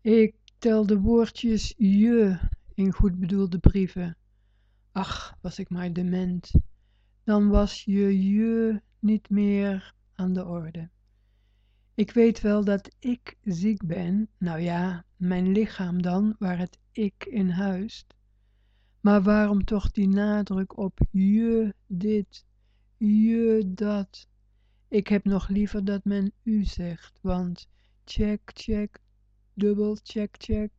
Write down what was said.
ik tel de woordjes je in goed bedoelde brieven. Ach was ik maar dement. Dan was je je niet meer aan de orde. Ik weet wel dat ik ziek ben. Nou ja mijn lichaam dan waar het ik in huist. Maar waarom toch die nadruk op je dit je dat? Ik heb nog liever dat men u zegt want double check check.